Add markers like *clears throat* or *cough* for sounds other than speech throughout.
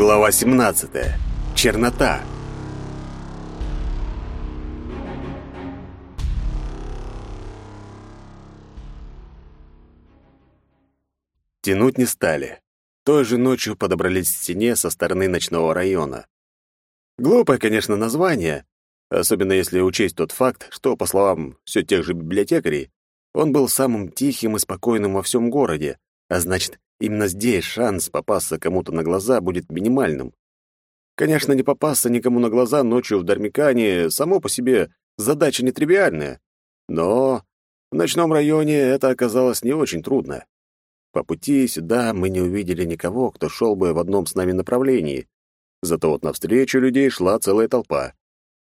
Глава 17. Чернота. Тянуть не стали. Той же ночью подобрались к стене со стороны ночного района. Глупое, конечно, название, особенно если учесть тот факт, что, по словам все тех же библиотекарей, он был самым тихим и спокойным во всем городе, а значит, именно здесь шанс попасться кому-то на глаза будет минимальным. Конечно, не попасться никому на глаза ночью в Дармикане само по себе задача нетривиальная, но в ночном районе это оказалось не очень трудно. По пути сюда мы не увидели никого, кто шел бы в одном с нами направлении. Зато вот навстречу людей шла целая толпа.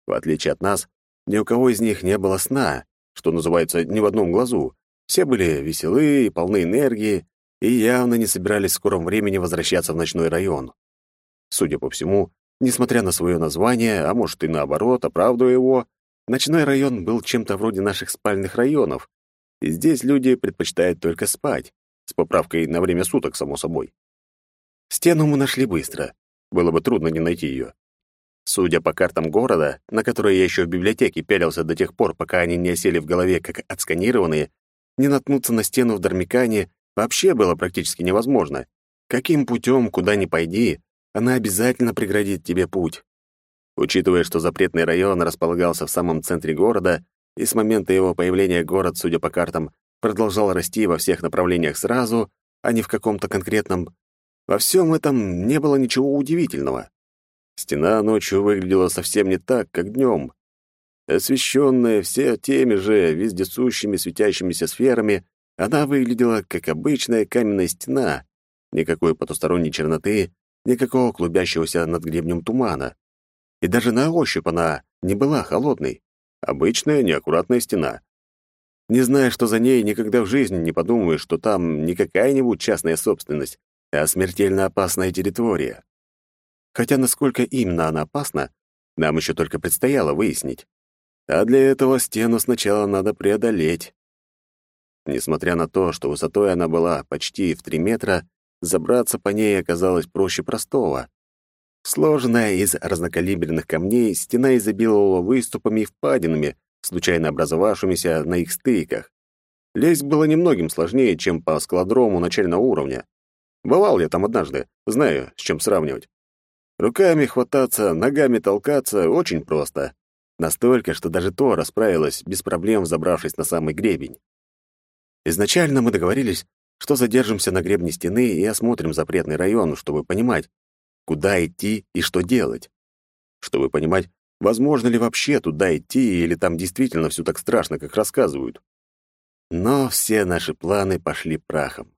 В отличие от нас, ни у кого из них не было сна, что называется, ни в одном глазу. Все были веселые и полны энергии, и явно не собирались в скором времени возвращаться в ночной район. Судя по всему, несмотря на свое название, а может и наоборот, оправдывая его, ночной район был чем-то вроде наших спальных районов, и здесь люди предпочитают только спать, с поправкой на время суток, само собой. Стену мы нашли быстро. Было бы трудно не найти ее. Судя по картам города, на которые я еще в библиотеке пялился до тех пор, пока они не осели в голове как отсканированные, не наткнуться на стену в Дармикане вообще было практически невозможно. Каким путем, куда ни пойди, она обязательно преградит тебе путь. Учитывая, что запретный район располагался в самом центре города, и с момента его появления город, судя по картам, продолжал расти во всех направлениях сразу, а не в каком-то конкретном, во всем этом не было ничего удивительного. Стена ночью выглядела совсем не так, как днем. Освещенная все теми же вездесущими светящимися сферами, она выглядела как обычная каменная стена, никакой потусторонней черноты, никакого клубящегося над гребнем тумана. И даже на ощупь она не была холодной. Обычная неаккуратная стена. Не зная, что за ней, никогда в жизни не подумаешь, что там не какая-нибудь частная собственность, а смертельно опасная территория. Хотя насколько именно она опасна, нам еще только предстояло выяснить. А для этого стену сначала надо преодолеть. Несмотря на то, что высотой она была почти в три метра, забраться по ней оказалось проще простого. Сложенная из разнокалиберных камней, стена изобиловала выступами и впадинами, случайно образовавшимися на их стыках. Лезть было немногим сложнее, чем по складрому начального уровня. Бывал я там однажды, знаю, с чем сравнивать. Руками хвататься, ногами толкаться очень просто. Настолько, что даже то расправилась, без проблем забравшись на самый гребень. Изначально мы договорились, что задержимся на гребне стены и осмотрим запретный район, чтобы понимать, куда идти и что делать. Чтобы понимать, возможно ли вообще туда идти или там действительно все так страшно, как рассказывают. Но все наши планы пошли прахом.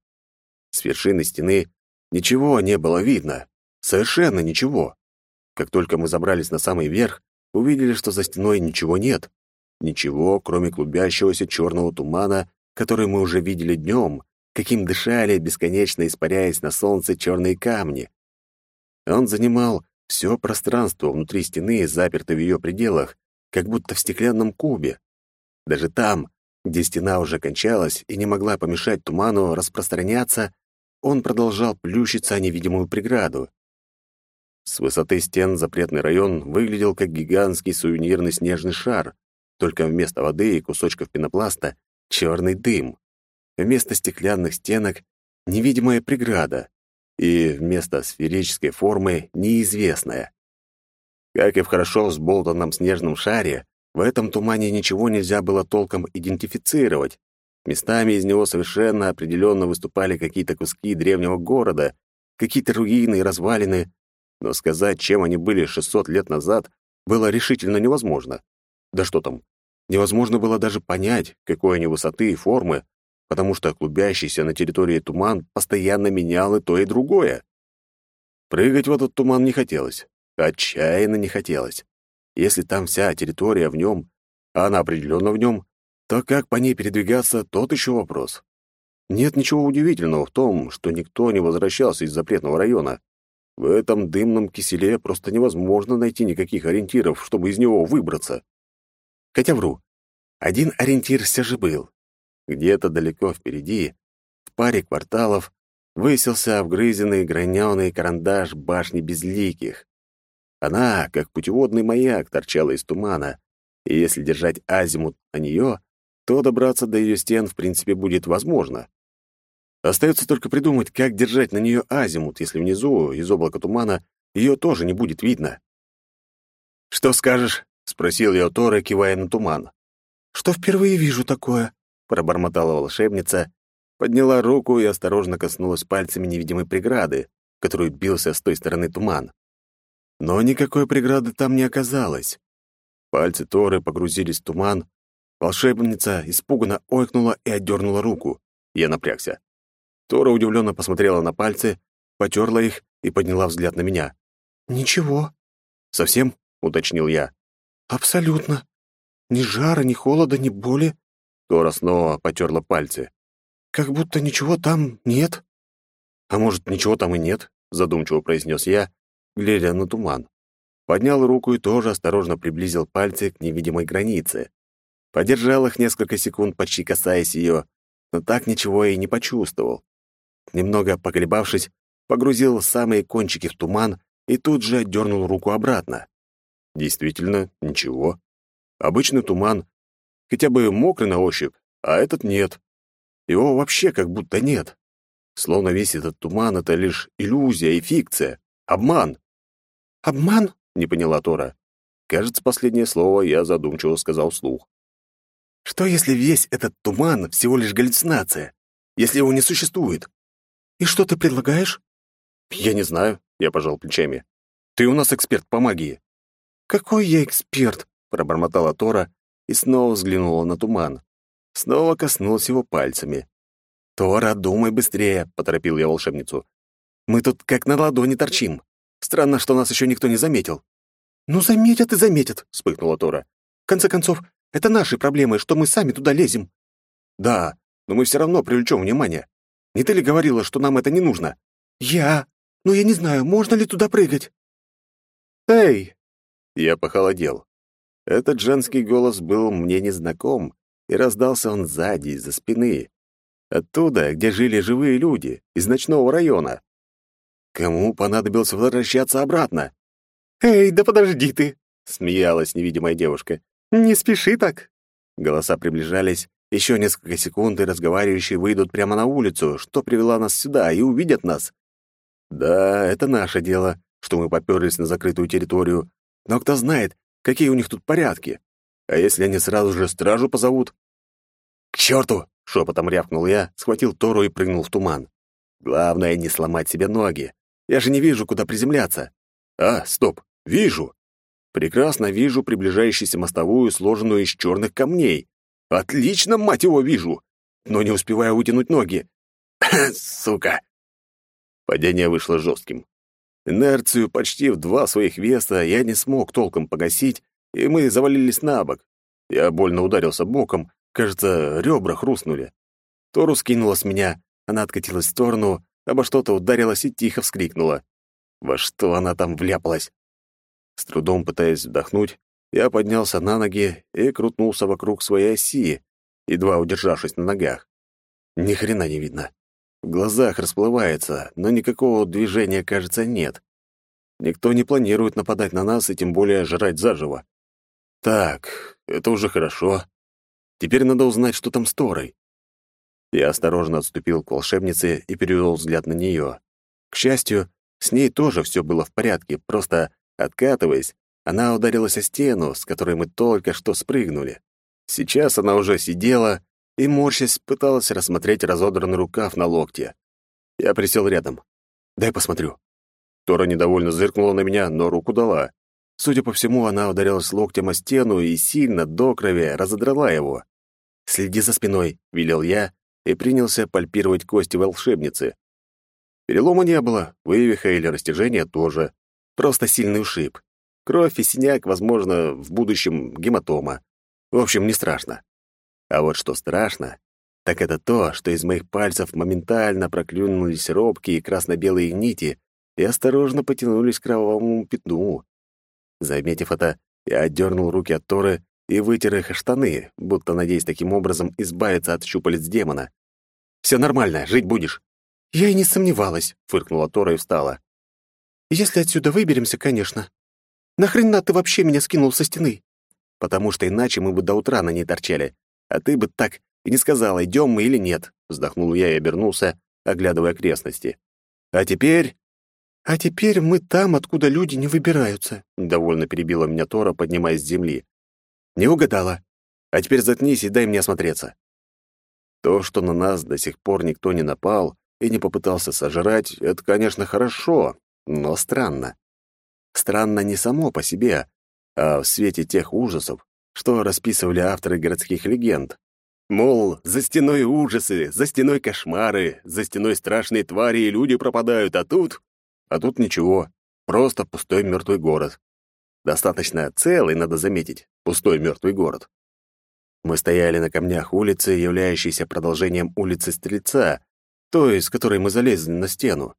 С вершины стены ничего не было видно. Совершенно ничего. Как только мы забрались на самый верх, увидели, что за стеной ничего нет. Ничего, кроме клубящегося черного тумана, который мы уже видели днем, каким дышали, бесконечно испаряясь на солнце черные камни. Он занимал все пространство внутри стены, заперто в ее пределах, как будто в стеклянном кубе. Даже там, где стена уже кончалась и не могла помешать туману распространяться, он продолжал плющиться о невидимую преграду. С высоты стен запретный район выглядел как гигантский сувенирный снежный шар, только вместо воды и кусочков пенопласта — черный дым. Вместо стеклянных стенок — невидимая преграда, и вместо сферической формы — неизвестная. Как и в хорошо взболтанном снежном шаре, в этом тумане ничего нельзя было толком идентифицировать. Местами из него совершенно определенно выступали какие-то куски древнего города, какие-то руины и развалины, но сказать, чем они были 600 лет назад, было решительно невозможно. Да что там, невозможно было даже понять, какой они высоты и формы, потому что клубящийся на территории туман постоянно менял и то, и другое. Прыгать в этот туман не хотелось, отчаянно не хотелось. Если там вся территория в нем, а она определенно в нем, то как по ней передвигаться, тот еще вопрос. Нет ничего удивительного в том, что никто не возвращался из запретного района. В этом дымном киселе просто невозможно найти никаких ориентиров, чтобы из него выбраться. Хотя вру. Один ориентир все же был. Где-то далеко впереди, в паре кварталов, высился обгрызенный граненый карандаш башни безликих. Она, как путеводный маяк, торчала из тумана, и если держать азимут на нее, то добраться до ее стен в принципе будет возможно. Остается только придумать, как держать на нее азимут, если внизу, из облака тумана, ее тоже не будет видно. «Что скажешь?» — спросил я у Тора, кивая на туман. «Что впервые вижу такое?» — пробормотала волшебница, подняла руку и осторожно коснулась пальцами невидимой преграды, которую бился с той стороны туман. Но никакой преграды там не оказалось. Пальцы Торы погрузились в туман, волшебница испуганно ойкнула и отдернула руку. Я напрягся. Тора удивленно посмотрела на пальцы, потерла их и подняла взгляд на меня. «Ничего». «Совсем?» — уточнил я. «Абсолютно. Ни жара, ни холода, ни боли». Тора снова потерла пальцы. «Как будто ничего там нет». «А может, ничего там и нет?» — задумчиво произнес я, глядя на туман. Поднял руку и тоже осторожно приблизил пальцы к невидимой границе. Подержал их несколько секунд, почти касаясь ее, но так ничего и не почувствовал. Немного поколебавшись, погрузил самые кончики в туман и тут же отдернул руку обратно. Действительно, ничего. Обычный туман, хотя бы мокрый на ощупь, а этот нет. Его вообще как будто нет. Словно весь этот туман — это лишь иллюзия и фикция, обман. «Обман?» — не поняла Тора. Кажется, последнее слово я задумчиво сказал вслух. «Что, если весь этот туман — всего лишь галлюцинация? Если его не существует? «И что ты предлагаешь?» «Я не знаю», — я пожал плечами. «Ты у нас эксперт по магии». «Какой я эксперт?» — пробормотала Тора и снова взглянула на туман. Снова коснулась его пальцами. «Тора, думай быстрее», — поторопил я волшебницу. «Мы тут как на ладони торчим. Странно, что нас еще никто не заметил». «Ну, заметят и заметят», — вспыхнула Тора. «В конце концов, это наши проблемы, что мы сами туда лезем». «Да, но мы все равно привлечем внимание. Не ты ли говорила, что нам это не нужно?» «Я? Ну, я не знаю, можно ли туда прыгать?» «Эй!» Я похолодел. Этот женский голос был мне незнаком, и раздался он сзади, из-за спины. Оттуда, где жили живые люди, из ночного района. Кому понадобилось возвращаться обратно? «Эй, да подожди ты!» — смеялась невидимая девушка. «Не спеши так!» Голоса приближались, еще несколько секунд, и разговаривающие выйдут прямо на улицу, что привела нас сюда, и увидят нас. Да, это наше дело, что мы попёрлись на закрытую территорию. Но кто знает, какие у них тут порядки. А если они сразу же стражу позовут? «К черту!» — шепотом рявкнул я, схватил Тору и прыгнул в туман. «Главное, не сломать себе ноги. Я же не вижу, куда приземляться. А, стоп, вижу. Прекрасно вижу приближающуюся мостовую, сложенную из черных камней. Отлично, мать его, вижу. Но не успеваю вытянуть ноги. *clears throat* Сука. Падение вышло жестким. Инерцию почти в два своих веса я не смог толком погасить, и мы завалились на бок. Я больно ударился боком, кажется, ребра хрустнули. Тору скинула с меня, она откатилась в сторону, обо что-то ударилась и тихо вскрикнула. Во что она там вляпалась? С трудом пытаясь вдохнуть, я поднялся на ноги и крутнулся вокруг своей оси, едва удержавшись на ногах. Ни хрена не видно. В глазах расплывается, но никакого движения, кажется, нет. Никто не планирует нападать на нас и тем более жрать заживо. Так, это уже хорошо. Теперь надо узнать, что там с Торой. Я осторожно отступил к волшебнице и перевел взгляд на нее. К счастью, с ней тоже все было в порядке, просто, откатываясь, она ударилась о стену, с которой мы только что спрыгнули. Сейчас она уже сидела и, морщась, пыталась рассмотреть разодранный рукав на локте. Я присел рядом. «Дай посмотрю». Тора недовольно зыркнула на меня, но руку дала. Судя по всему, она ударилась локтем о стену и сильно, до крови, разодрала его. «Следи за спиной», — велел я и принялся пальпировать кости волшебницы. Перелома не было, вывиха или растяжения тоже. Просто сильный ушиб. Кровь и синяк, возможно, в будущем гематома. В общем, не страшно. А вот что страшно, так это то, что из моих пальцев моментально проклюнулись робкие красно-белые нити и осторожно потянулись к кровавому пятну. Заметив это, я отдернул руки от Торы и вытер их штаны, будто надеясь таким образом избавиться от щупалец демона. «Все нормально, жить будешь». «Я и не сомневалась», — фыркнула Тора и встала. «Если отсюда выберемся, конечно. Нахрена ты вообще меня скинул со стены?» «Потому что иначе мы бы до утра на ней торчали, а ты бы так и не сказала, идем мы или нет», — вздохнул я и обернулся, оглядывая окрестности. «А теперь...» «А теперь мы там, откуда люди не выбираются», — довольно перебила меня Тора, поднимаясь с земли. «Не угадала. А теперь заткнись и дай мне осмотреться». То, что на нас до сих пор никто не напал и не попытался сожрать, это, конечно, хорошо, но странно. Странно не само по себе, а в свете тех ужасов, что расписывали авторы городских легенд. Мол, за стеной ужасы, за стеной кошмары, за стеной страшные твари и люди пропадают, а тут... А тут ничего, просто пустой мертвый город. Достаточно целый, надо заметить, пустой мертвый город. Мы стояли на камнях улицы, являющейся продолжением улицы Стрельца, той, с которой мы залезли на стену.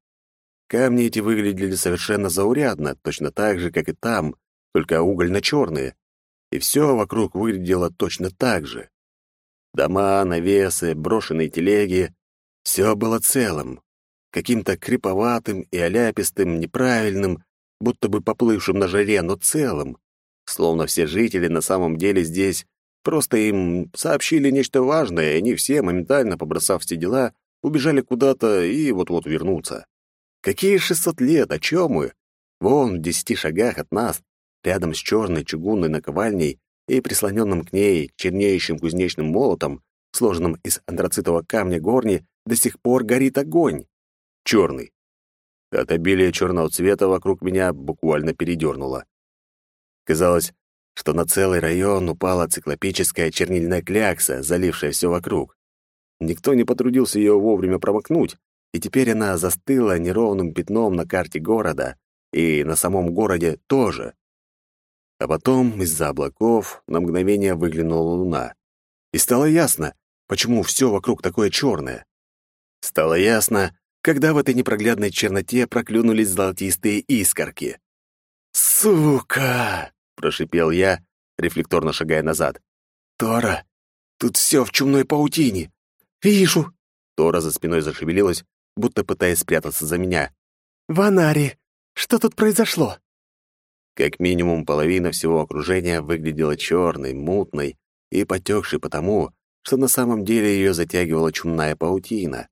Камни эти выглядели совершенно заурядно, точно так же, как и там, только угольно-черные. И все вокруг выглядело точно так же. Дома, навесы, брошенные телеги — все было целым, каким-то криповатым и оляпистым, неправильным, будто бы поплывшим на жаре, но целым. Словно все жители на самом деле здесь Просто им сообщили нечто важное, и они все, моментально побросав все дела, убежали куда-то и вот-вот вернутся. Какие шестьсот лет, о чем мы? Вон, в десяти шагах от нас, рядом с черной чугунной наковальней и прислоненным к ней чернеющим кузнечным молотом, сложенным из антрацитового камня горни, до сих пор горит огонь. Черный. От обилия черного цвета вокруг меня буквально передернуло. Казалось, что на целый район упала циклопическая чернильная клякса, залившая все вокруг. Никто не потрудился ее вовремя промокнуть, и теперь она застыла неровным пятном на карте города, и на самом городе тоже. А потом из-за облаков на мгновение выглянула луна. И стало ясно, почему все вокруг такое черное. Стало ясно, когда в этой непроглядной черноте проклюнулись золотистые искорки. «Сука!» прошипел я, рефлекторно шагая назад. «Тора, тут все в чумной паутине!» «Вижу!» Тора за спиной зашевелилась, будто пытаясь спрятаться за меня. «Ванари, что тут произошло?» Как минимум половина всего окружения выглядела черной, мутной и потекшей потому, что на самом деле ее затягивала чумная паутина.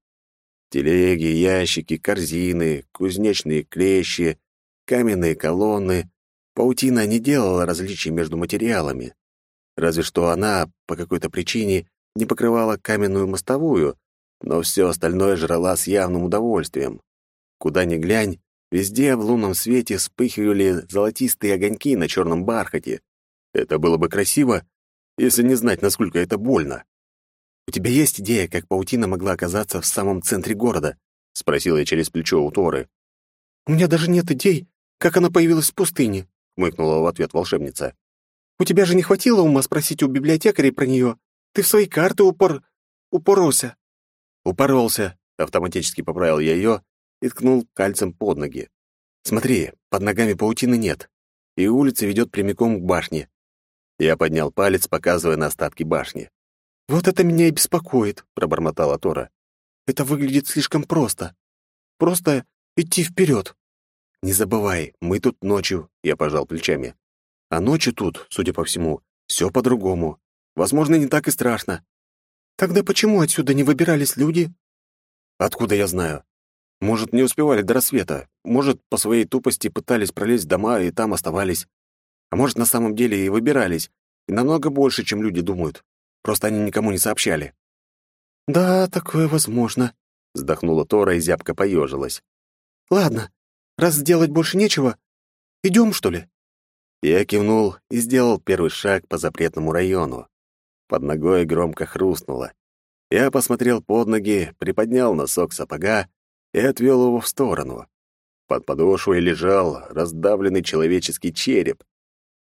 Телеги, ящики, корзины, кузнечные клещи, каменные колонны, Паутина не делала различий между материалами. Разве что она, по какой-то причине, не покрывала каменную мостовую, но все остальное жрала с явным удовольствием. Куда ни глянь, везде в лунном свете вспыхивали золотистые огоньки на черном бархате. Это было бы красиво, если не знать, насколько это больно. «У тебя есть идея, как паутина могла оказаться в самом центре города?» — спросила я через плечо у Торы. «У меня даже нет идей, как она появилась в пустыне», хмыкнула в ответ волшебница. «У тебя же не хватило ума спросить у библиотекарей про нее? Ты в свои карты упор... упоролся». «Упоролся», — автоматически поправил я ее и ткнул кальцем под ноги. «Смотри, под ногами паутины нет, и улица ведет прямиком к башне». Я поднял палец, показывая на остатки башни. «Вот это меня и беспокоит», — пробормотала Тора. «Это выглядит слишком просто. Просто идти вперед. «Не забывай, мы тут ночью», — я пожал плечами. «А ночью тут, судя по всему, все по-другому. Возможно, не так и страшно». «Тогда почему отсюда не выбирались люди?» «Откуда я знаю? Может, не успевали до рассвета. Может, по своей тупости пытались пролезть в дома и там оставались. А может, на самом деле и выбирались. И намного больше, чем люди думают. Просто они никому не сообщали». «Да, такое возможно», — вздохнула Тора и зябко поежилась. «Ладно, Раз сделать больше нечего, идем, что ли?» Я кивнул и сделал первый шаг по запретному району. Под ногой громко хрустнуло. Я посмотрел под ноги, приподнял носок сапога и отвел его в сторону. Под подошвой лежал раздавленный человеческий череп.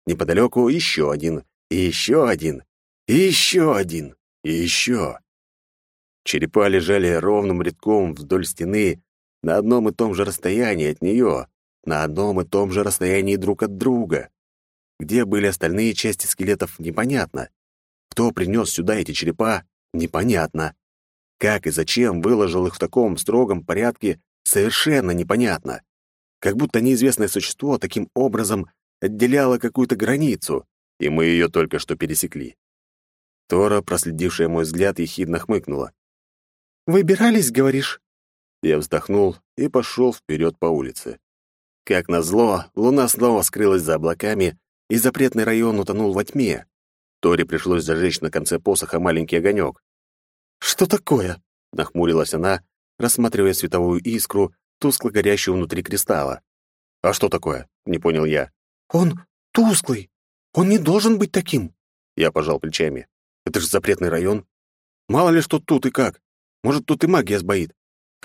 Неподалеку еще один, и еще один, и еще один, и еще. Черепа лежали ровным рядком вдоль стены, на одном и том же расстоянии от нее, на одном и том же расстоянии друг от друга. Где были остальные части скелетов, непонятно. Кто принес сюда эти черепа, непонятно. Как и зачем выложил их в таком строгом порядке, совершенно непонятно. Как будто неизвестное существо таким образом отделяло какую-то границу, и мы ее только что пересекли. Тора, проследившая мой взгляд, ехидно хмыкнула. «Выбирались, говоришь?» Я вздохнул и пошел вперед по улице. Как назло, луна снова скрылась за облаками, и запретный район утонул во тьме. Торе пришлось зажечь на конце посоха маленький огонек. «Что такое?» — нахмурилась она, рассматривая световую искру, тускло горящую внутри кристалла. «А что такое?» — не понял я. «Он тусклый. Он не должен быть таким». Я пожал плечами. «Это же запретный район. Мало ли что тут и как. Может, тут и магия сбоит.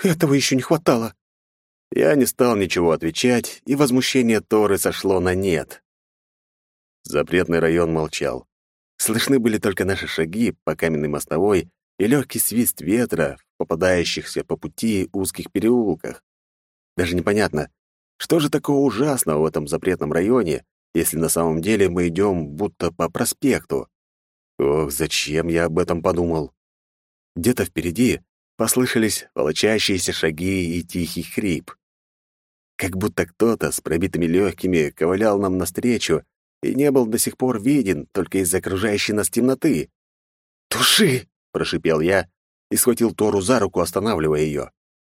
Этого еще не хватало». Я не стал ничего отвечать, и возмущение Торы сошло на нет. Запретный район молчал. Слышны были только наши шаги по каменной мостовой и легкий свист ветра попадающихся по пути узких переулках. Даже непонятно, что же такого ужасного в этом запретном районе, если на самом деле мы идем будто по проспекту. Ох, зачем я об этом подумал? Где-то впереди послышались волочащиеся шаги и тихий хрип. Как будто кто-то с пробитыми легкими ковылял нам навстречу и не был до сих пор виден только из-за окружающей нас темноты. «Туши!» — прошипел я и схватил Тору за руку, останавливая ее.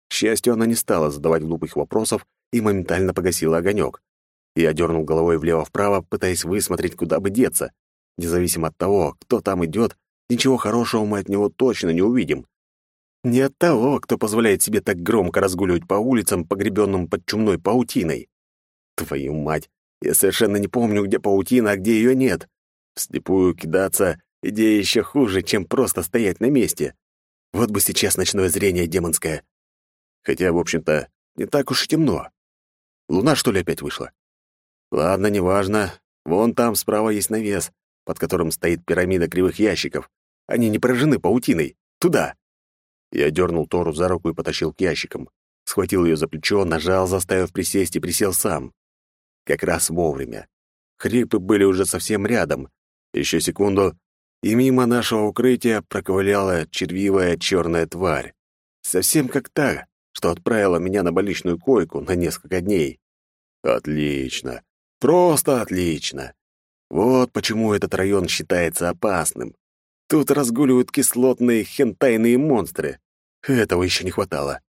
К счастью, она не стала задавать глупых вопросов и моментально погасила огонек. Я дернул головой влево-вправо, пытаясь высмотреть, куда бы деться. Независимо от того, кто там идет, ничего хорошего мы от него точно не увидим. Не от того, кто позволяет себе так громко разгуливать по улицам, погребенным под чумной паутиной. Твою мать, я совершенно не помню, где паутина, а где ее нет. Вслепую кидаться — идея еще хуже, чем просто стоять на месте. Вот бы сейчас ночное зрение демонское. Хотя, в общем-то, не так уж и темно. Луна, что ли, опять вышла? Ладно, неважно. Вон там справа есть навес, под которым стоит пирамида кривых ящиков. Они не поражены паутиной. Туда. Я дернул Тору за руку и потащил к ящикам. Схватил ее за плечо, нажал, заставив присесть, и присел сам. Как раз вовремя. Хрипы были уже совсем рядом. Еще секунду, и мимо нашего укрытия проковыляла червивая черная тварь. Совсем как та, что отправила меня на больничную койку на несколько дней. Отлично. Просто отлично. Вот почему этот район считается опасным. Тут разгуливают кислотные хентайные монстры. Этого еще не хватало.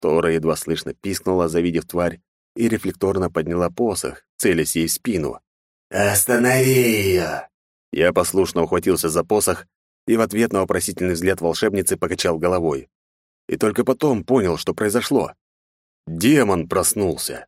Тора едва слышно пискнула, завидев тварь, и рефлекторно подняла посох, целясь ей в спину. «Останови ее!» Я послушно ухватился за посох и в ответ на вопросительный взгляд волшебницы покачал головой. И только потом понял, что произошло. Демон проснулся.